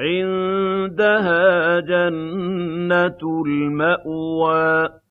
عِندَهَا جَنَّةُ الْمَأْوَىٰ.